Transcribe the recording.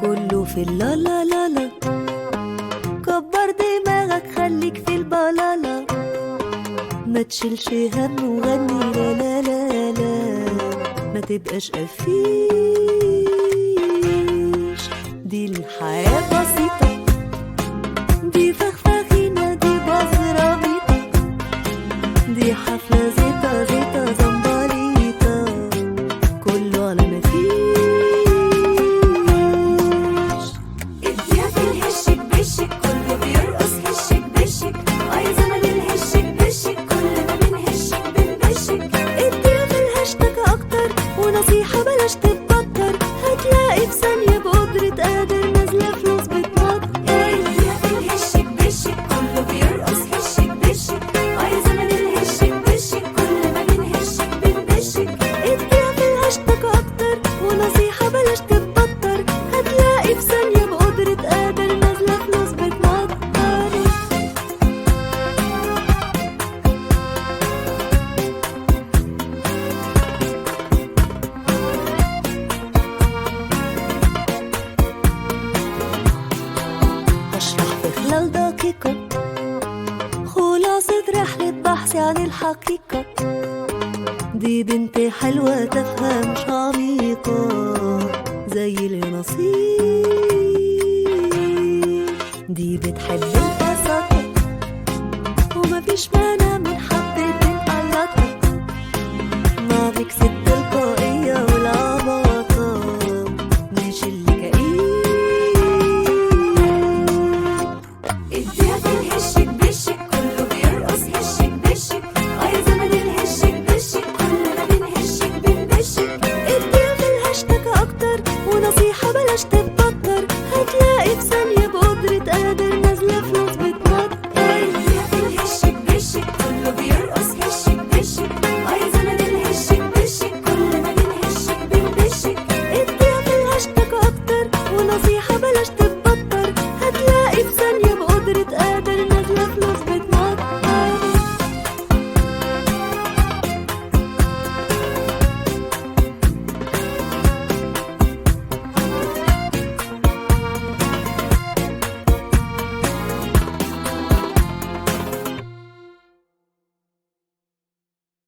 كله في اللا لا لا لا. كبر دماغك خليك في البلالا ما تشيلش هم وغني لا لا لا لا. ما تبقاش قفيش دي الحياة بسيطة. دي فخفخينة دي بزراميطة دي حفلة زيطة هشرح في خلال دقيقة خلاصة رحلة بحثي عن الحقيقة. دي بنت حلوة تافهة مش عميقة زي اليانصيب دي بتحب البساطة ومفيش مانع من